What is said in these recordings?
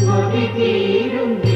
തൊഴുതിട്ടും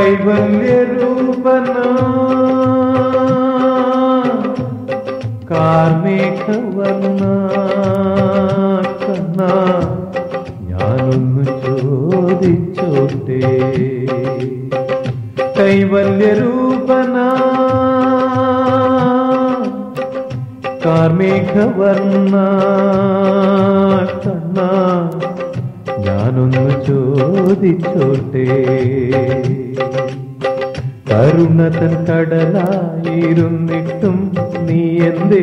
കൈവല്യരൂപന. കാർമേഘവർണ കണ്ണ ഞാനൊന്ന് ചോദിച്ചോട്ടെ. കൈവല്യരൂപന. കാർമേഘവർണ കണ്ണ ഞാനൊന്ന് ചോദിച്ചോട്ടെ. കരുണതൻ കടലായിരുന്നിട്ടും നീ എന്തേ?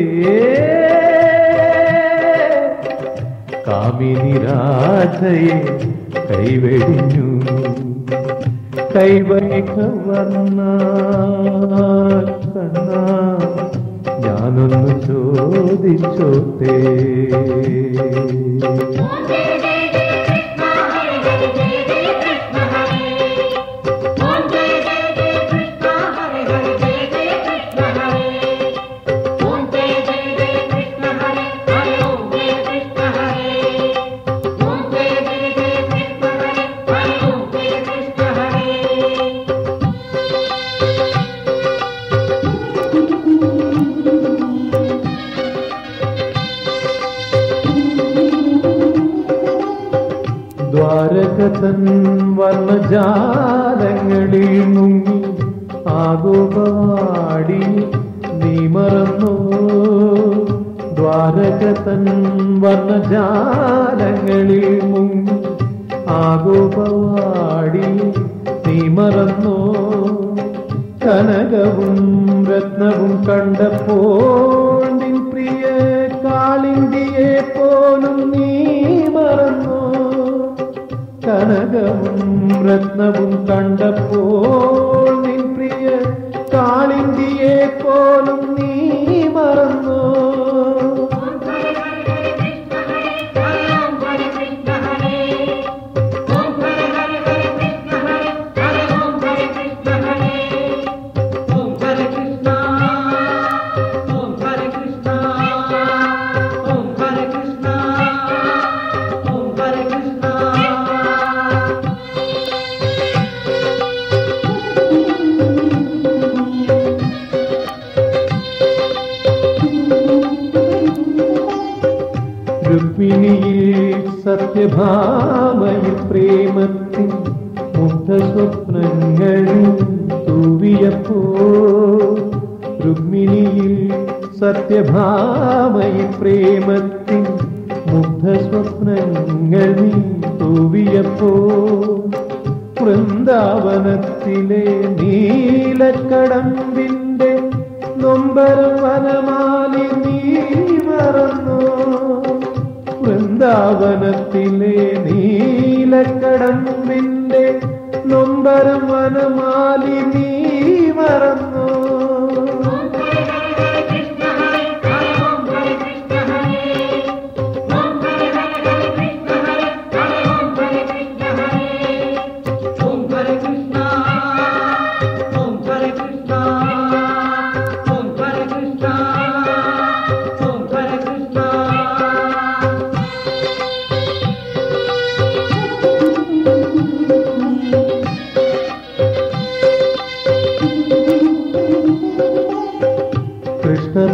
കാമിനി രാധയെ കൈവെടിഞ്ഞു. കൈവൈക വന്ന ഞാനൊന്ന് ചോദിച്ചോട്ടെ. ദ്വാരകതൻ വർണജാലങ്ങളിൽ മുങ്ങി ആഗോപവാടി നീ മറന്നു. ദ്വാരകതൻ വർണജാലങ്ങളിൽ മുങ്ങി ആഗോപവാടി നീ മറന്നു. കനകവും രത്നവും കണ്ടപ്പോൾ നിൻ പ്രിയ കാളിന്തിയെ പോലും കനകവും രത്നവും കണ്ടപ്പോൾ രുക്മിണിയിൽ സത്യഭാമയിൽ പ്രേമത്തിൽ മുഗ്ധ സ്വപ്നങ്ങളിൽ തൂവിയപ്പോ രുക്മിണിയിൽ സത്യഭാമയിൽ പ്രേമത്തിൽ മുഗ്ധസ്വപ്നങ്ങൾ തൂവിയപ്പോ വൃന്ദാവനത്തിലെ നീലക്കടമ്പിന്റെ നൊമ്പരം വനമാലി നീ വൃന്ദാവനത്തിലെ നീലക്കടമ്പിന്റെ നൊമ്പരം വനമാലി നീ മറന്നു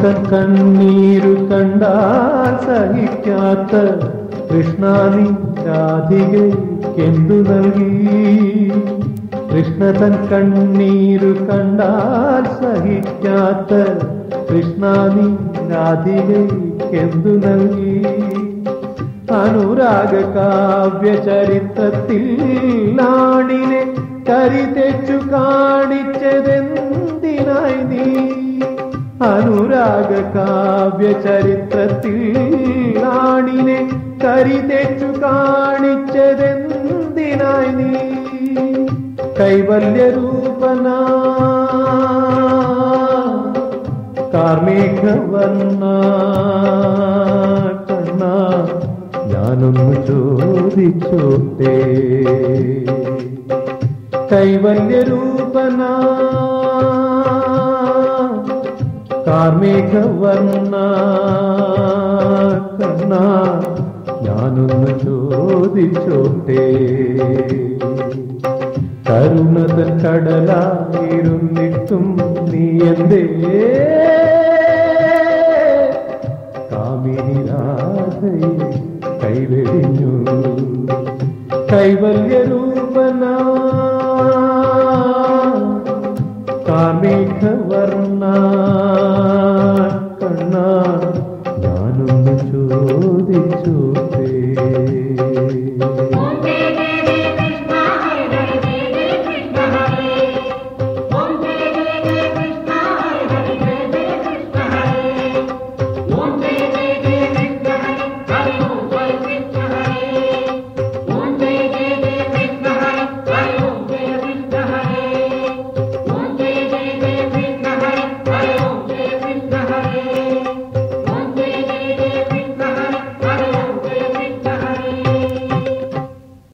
തൻ കണ്ണീരു കണ്ടാൽ സഹിക്കാത്ത കൃഷ്ണ നീ രാധികയ്ക്കെന്തു നൽകി? കൃഷ്ണ തൻ കണ്ണീരു കണ്ടാൽ സഹിക്കാത്ത കൃഷ്ണ നീ രാധികയ്ക്കെന്തു നൽകി? അനുരാഗ കാവ്യ ചരിത്രത്തിൽ നാടിനെ കരി തെച്ചു നീ അനുരാഗ കാവ്യ ചരിത്രത്തിൽ നാണിനെ കരിതെച്ചു കാണിച്ചതെന്തിനായി നീ? കൈവല്യരൂപന. കാർമേഘവർണ. കണ്ണ ഞാനൊന്ന് ചോദിച്ചോട്ടെ. കൈവല്യരൂപന. കാർമേഘവർണ കണ്ണ ഞാനൊന്ന് ചോദിച്ചോട്ടെ. കരുണതൻ കടലായിരുന്നിട്ടും നീ എന്തേ കാമിനി രാധയെ കൈവെടിഞ്ഞു. കൈവല്യരൂപന കാമേഘവർണ